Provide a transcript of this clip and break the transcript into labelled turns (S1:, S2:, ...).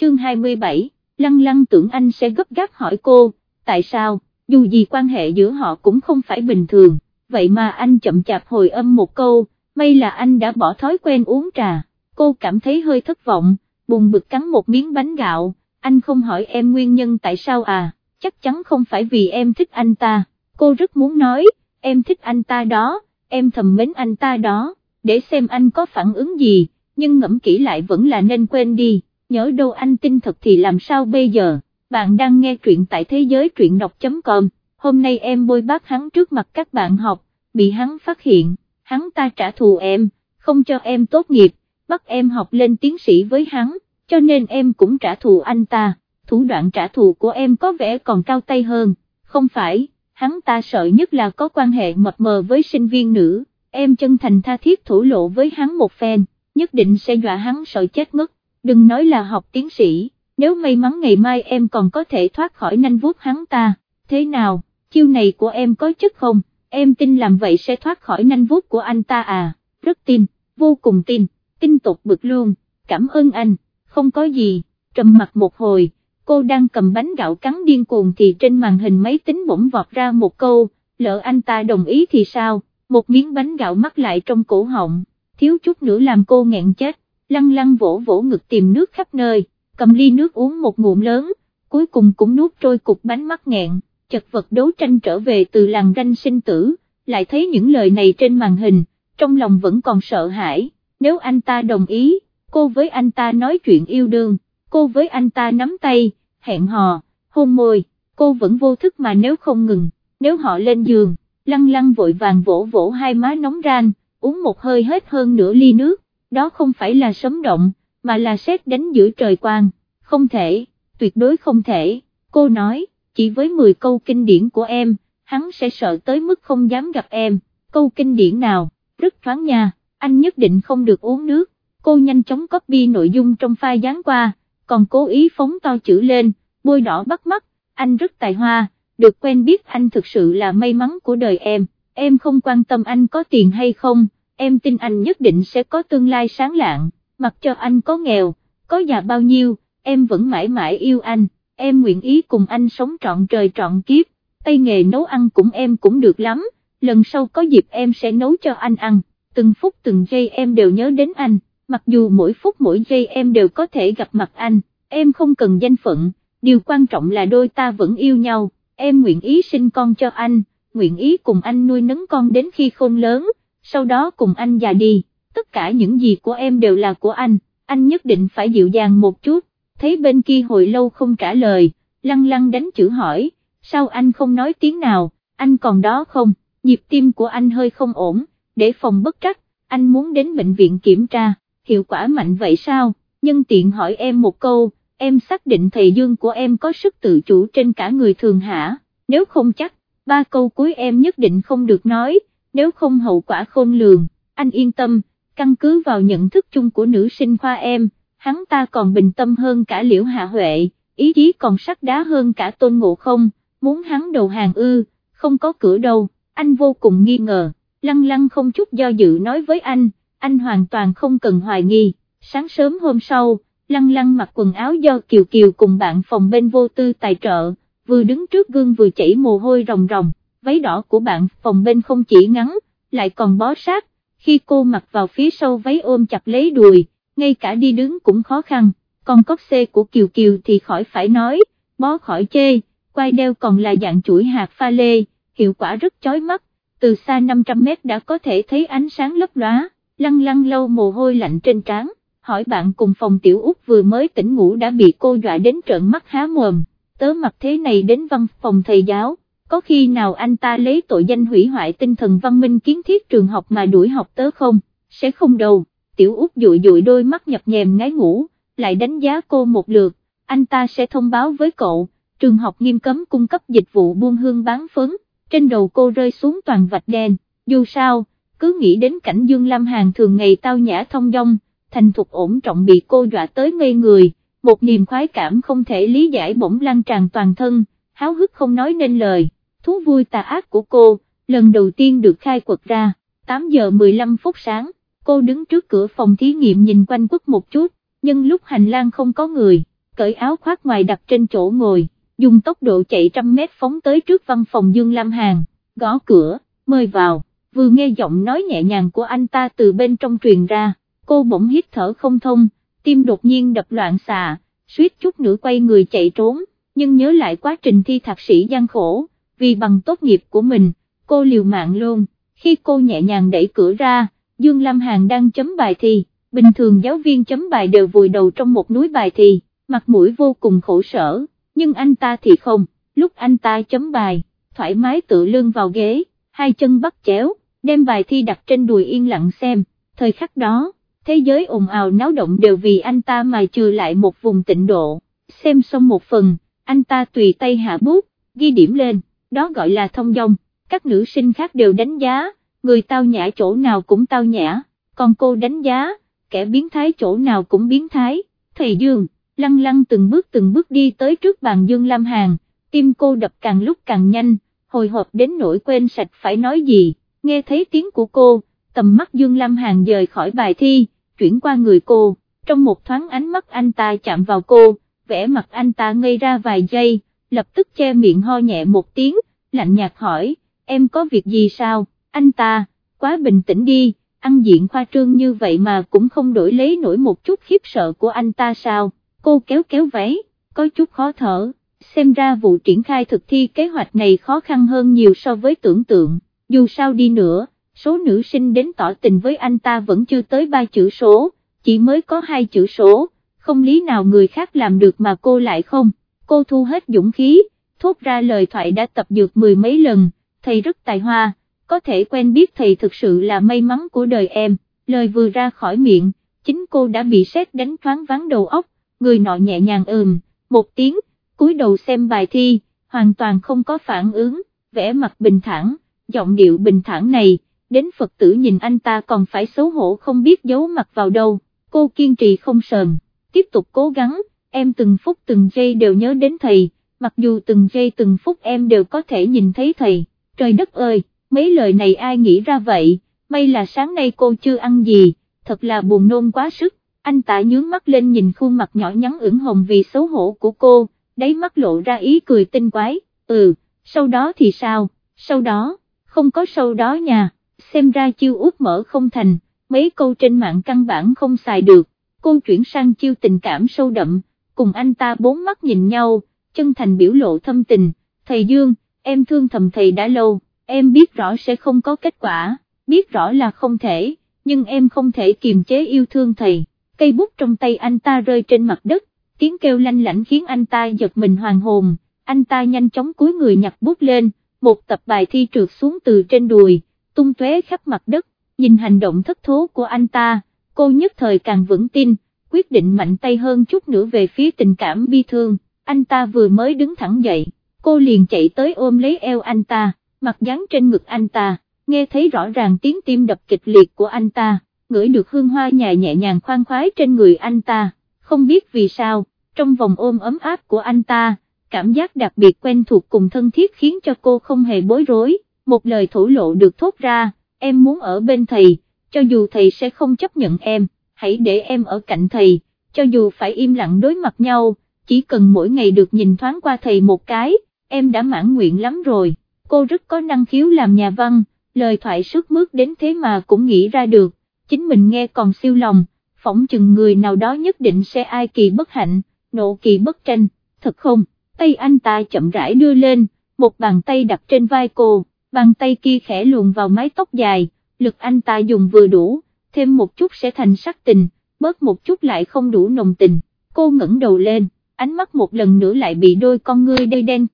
S1: chương 27, lăng lăng tưởng anh sẽ gấp gáp hỏi cô, tại sao, dù gì quan hệ giữa họ cũng không phải bình thường, vậy mà anh chậm chạp hồi âm một câu, may là anh đã bỏ thói quen uống trà, cô cảm thấy hơi thất vọng, buồn bực cắn một miếng bánh gạo, anh không hỏi em nguyên nhân tại sao à, chắc chắn không phải vì em thích anh ta, cô rất muốn nói, em thích anh ta đó, em thầm mến anh ta đó, để xem anh có phản ứng gì, nhưng ngẫm kỹ lại vẫn là nên quên đi, nhớ đâu anh tin thật thì làm sao bây giờ, bạn đang nghe truyện tại thế giới truyện đọc.com, hôm nay em bôi bác hắn trước mặt các bạn học, bị hắn phát hiện, hắn ta trả thù em, không cho em tốt nghiệp, bắt em học lên tiến sĩ với hắn, cho nên em cũng trả thù anh ta, thủ đoạn trả thù của em có vẻ còn cao tay hơn, không phải, hắn ta sợ nhất là có quan hệ mập mờ với sinh viên nữ, em chân thành tha thiết thủ lộ với hắn một phen, nhất định sẽ dọa hắn sợ chết ngất đừng nói là học tiến sĩ, nếu may mắn ngày mai em còn có thể thoát khỏi nanh vuốt hắn ta, thế nào, chiêu này của em có chất không, em tin làm vậy sẽ thoát khỏi nanh vuốt của anh ta à, rất tin, vô cùng tin, tin tột bực luôn, cảm ơn anh, không có gì, trầm mặt một hồi, cô đang cầm bánh gạo cắn điên cuồng thì trên màn hình máy tính bỗng vọt ra một câu, lỡ anh ta đồng ý thì sao, một miếng bánh gạo mắc lại trong cổ họng, thiếu chút nữa làm cô nghẹn chết, lăng lăng vỗ vỗ ngực tìm nước khắp nơi, cầm ly nước uống một ngụm lớn, cuối cùng cũng nuốt trôi cục bánh mắc nghẹn, chật vật đấu tranh trở về từ làng ranh sinh tử, lại thấy những lời này trên màn hình, trong lòng vẫn còn sợ hãi, nếu anh ta đồng ý, cô với anh ta nói chuyện yêu đương, cô với anh ta nắm tay, hẹn hò, hôn môi, cô vẫn vô thức mà nếu không ngừng, nếu họ lên giường, lăng lăng vội vàng vỗ vỗ hai má nóng ran, uống một hơi hết hơn nửa ly nước, đó không phải là sấm động, mà là xét đánh giữa trời quang, không thể, tuyệt đối không thể, cô nói, chỉ với 10 câu kinh điển của em, hắn sẽ sợ tới mức không dám gặp em, câu kinh điển nào, rất thoáng nha, anh nhất định không được uống nước, cô nhanh chóng copy nội dung trong file dán qua, còn cố ý phóng to chữ lên, bôi đỏ bắt mắt, anh rất tài hoa, được quen biết anh thực sự là may mắn của đời em, em không quan tâm anh có tiền hay không, em tin anh nhất định sẽ có tương lai sáng lạng, mặc cho anh có nghèo, có già bao nhiêu, em vẫn mãi mãi yêu anh, em nguyện ý cùng anh sống trọn trời trọn kiếp, tay nghề nấu ăn cũng em cũng được lắm, lần sau có dịp em sẽ nấu cho anh ăn, từng phút từng giây em đều nhớ đến anh. Mặc dù mỗi phút mỗi giây em đều có thể gặp mặt anh, em không cần danh phận, điều quan trọng là đôi ta vẫn yêu nhau, em nguyện ý sinh con cho anh, nguyện ý cùng anh nuôi nấng con đến khi khôn lớn, sau đó cùng anh già đi, tất cả những gì của em đều là của anh, anh nhất định phải dịu dàng một chút, thấy bên kia hồi lâu không trả lời, lăng lăng đánh chữ hỏi, sao anh không nói tiếng nào, anh còn đó không, nhịp tim của anh hơi không ổn, để phòng bất trắc, anh muốn đến bệnh viện kiểm tra hiệu quả mạnh vậy sao, nhân tiện hỏi em một câu, em xác định thầy Dương của em có sức tự chủ trên cả người thường hả, nếu không chắc, ba câu cuối em nhất định không được nói, nếu không hậu quả khôn lường, anh yên tâm, căn cứ vào nhận thức chung của nữ sinh khoa em, hắn ta còn bình tâm hơn cả liễu hạ huệ, ý chí còn sắc đá hơn cả tôn ngộ không, muốn hắn đầu hàng ư, không có cửa đâu, anh vô cùng nghi ngờ, lăng lăng không chút do dự nói với anh, anh hoàn toàn không cần hoài nghi, sáng sớm hôm sau, lăng lăng mặc quần áo do Kiều Kiều cùng bạn phòng bên vô tư tài trợ, vừa đứng trước gương vừa chảy mồ hôi ròng ròng, váy đỏ của bạn phòng bên không chỉ ngắn, lại còn bó sát, khi cô mặc vào phía sau váy ôm chặt lấy đùi, ngay cả đi đứng cũng khó khăn, còn cóc xê của Kiều Kiều thì khỏi phải nói, bó khỏi chê, quai đeo còn là dạng chuỗi hạt pha lê, hiệu quả rất chói mắt, từ xa 500 mét đã có thể thấy ánh sáng lấp lóa lăng lăng lâu mồ hôi lạnh trên trán, hỏi bạn cùng phòng tiểu út vừa mới tỉnh ngủ đã bị cô dọa đến trợn mắt há mồm, tớ mặc thế này đến văn phòng thầy giáo, có khi nào anh ta lấy tội danh hủy hoại tinh thần văn minh kiến thiết trường học mà đuổi học tớ không, sẽ không đâu, tiểu út dụi dụi đôi mắt nhập nhèm ngái ngủ, lại đánh giá cô một lượt, anh ta sẽ thông báo với cậu, trường học nghiêm cấm cung cấp dịch vụ buôn hương bán phấn, trên đầu cô rơi xuống toàn vạch đen, dù sao, cứ nghĩ đến cảnh Dương Lam Hàn thường ngày tao nhã thông dong, thành thục ổn trọng bị cô dọa tới ngây người, một niềm khoái cảm không thể lý giải bỗng lan tràn toàn thân, háo hức không nói nên lời, thú vui tà ác của cô, lần đầu tiên được khai quật ra, 8 giờ 15 phút sáng, cô đứng trước cửa phòng thí nghiệm nhìn quanh quất một chút, nhưng lúc hành lang không có người, cởi áo khoác ngoài đặt trên chỗ ngồi, dùng tốc độ chạy trăm mét phóng tới trước văn phòng Dương Lam Hàn, gõ cửa, mời vào, vừa nghe giọng nói nhẹ nhàng của anh ta từ bên trong truyền ra, cô bỗng hít thở không thông, tim đột nhiên đập loạn xạ, suýt chút nữa quay người chạy trốn, nhưng nhớ lại quá trình thi thạc sĩ gian khổ, vì bằng tốt nghiệp của mình, cô liều mạng luôn, khi cô nhẹ nhàng đẩy cửa ra, Dương Lam Hàn đang chấm bài thi, bình thường giáo viên chấm bài đều vùi đầu trong một núi bài thi, mặt mũi vô cùng khổ sở, nhưng anh ta thì không, lúc anh ta chấm bài, thoải mái tự lưng vào ghế, hai chân bắt chéo, đem bài thi đặt trên đùi yên lặng xem, thời khắc đó, thế giới ồn ào náo động đều vì anh ta mà trừ lại một vùng tịnh độ, xem xong một phần, anh ta tùy tay hạ bút, ghi điểm lên, đó gọi là thông dong, các nữ sinh khác đều đánh giá, người tao nhã chỗ nào cũng tao nhã, còn cô đánh giá, kẻ biến thái chỗ nào cũng biến thái, thầy Dương, lăng lăng từng bước từng bước đi tới trước bàn Dương Lam Hàn, tim cô đập càng lúc càng nhanh, hồi hộp đến nỗi quên sạch phải nói gì, nghe thấy tiếng của cô, tầm mắt Dương Lam Hàn rời khỏi bài thi, chuyển qua người cô, trong một thoáng ánh mắt anh ta chạm vào cô, vẽ mặt anh ta ngây ra vài giây, lập tức che miệng ho nhẹ một tiếng, lạnh nhạt hỏi, em có việc gì sao, anh ta, quá bình tĩnh đi, ăn diện khoa trương như vậy mà cũng không đổi lấy nổi một chút khiếp sợ của anh ta sao, cô kéo kéo váy, có chút khó thở, xem ra vụ triển khai thực thi kế hoạch này khó khăn hơn nhiều so với tưởng tượng, dù sao đi nữa, số nữ sinh đến tỏ tình với anh ta vẫn chưa tới ba chữ số, chỉ mới có hai chữ số, không lý nào người khác làm được mà cô lại không, cô thu hết dũng khí, thốt ra lời thoại đã tập dược mười mấy lần, thầy rất tài hoa, có thể quen biết thầy thực sự là may mắn của đời em, lời vừa ra khỏi miệng, chính cô đã bị sét đánh thoáng vắng đầu óc, người nọ nhẹ nhàng ừm, một tiếng, cúi đầu xem bài thi, hoàn toàn không có phản ứng, vẻ mặt bình thản, giọng điệu bình thản này, đến Phật tử nhìn anh ta còn phải xấu hổ không biết giấu mặt vào đâu, cô kiên trì không sờn, tiếp tục cố gắng, em từng phút từng giây đều nhớ đến thầy, mặc dù từng giây từng phút em đều có thể nhìn thấy thầy, trời đất ơi, mấy lời này ai nghĩ ra vậy, may là sáng nay cô chưa ăn gì, thật là buồn nôn quá sức, anh tạ nhướng mắt lên nhìn khuôn mặt nhỏ nhắn ửng hồng vì xấu hổ của cô, đáy mắt lộ ra ý cười tinh quái, ừ, sau đó thì sao, sau đó, không có sau đó nha, xem ra chiêu út mở không thành, mấy câu trên mạng căn bản không xài được, cô chuyển sang chiêu tình cảm sâu đậm, cùng anh ta bốn mắt nhìn nhau, chân thành biểu lộ thâm tình, thầy Dương, em thương thầm thầy đã lâu, em biết rõ sẽ không có kết quả, biết rõ là không thể, nhưng em không thể kiềm chế yêu thương thầy, cây bút trong tay anh ta rơi trên mặt đất, tiếng kêu lanh lảnh khiến anh ta giật mình hoàng hồn, anh ta nhanh chóng cúi người nhặt bút lên, một tập bài thi trượt xuống từ trên đùi, tung tóe khắp mặt đất, nhìn hành động thất thố của anh ta, cô nhất thời càng vững tin, quyết định mạnh tay hơn chút nữa về phía tình cảm bi thương, anh ta vừa mới đứng thẳng dậy, cô liền chạy tới ôm lấy eo anh ta, mặt dán trên ngực anh ta, nghe thấy rõ ràng tiếng tim đập kịch liệt của anh ta, ngửi được hương hoa nhài nhẹ nhàng khoan khoái trên người anh ta, không biết vì sao, trong vòng ôm ấm áp của anh ta, cảm giác đặc biệt quen thuộc cùng thân thiết khiến cho cô không hề bối rối, một lời thổ lộ được thốt ra, em muốn ở bên thầy, cho dù thầy sẽ không chấp nhận em, hãy để em ở cạnh thầy, cho dù phải im lặng đối mặt nhau, chỉ cần mỗi ngày được nhìn thoáng qua thầy một cái, em đã mãn nguyện lắm rồi, cô rất có năng khiếu làm nhà văn, lời thoại sức mướt đến thế mà cũng nghĩ ra được, chính mình nghe còn siêu lòng, phỏng chừng người nào đó nhất định sẽ ai kỳ bất hạnh, nộ kỳ bất tranh, thật không, tay anh ta chậm rãi đưa lên, một bàn tay đặt trên vai cô, bàn tay kia khẽ luồn vào mái tóc dài, lực anh ta dùng vừa đủ, thêm một chút sẽ thành sắc tình, bớt một chút lại không đủ nồng tình, cô ngẩng đầu lên, ánh mắt một lần nữa lại bị đôi con ngươi đây đen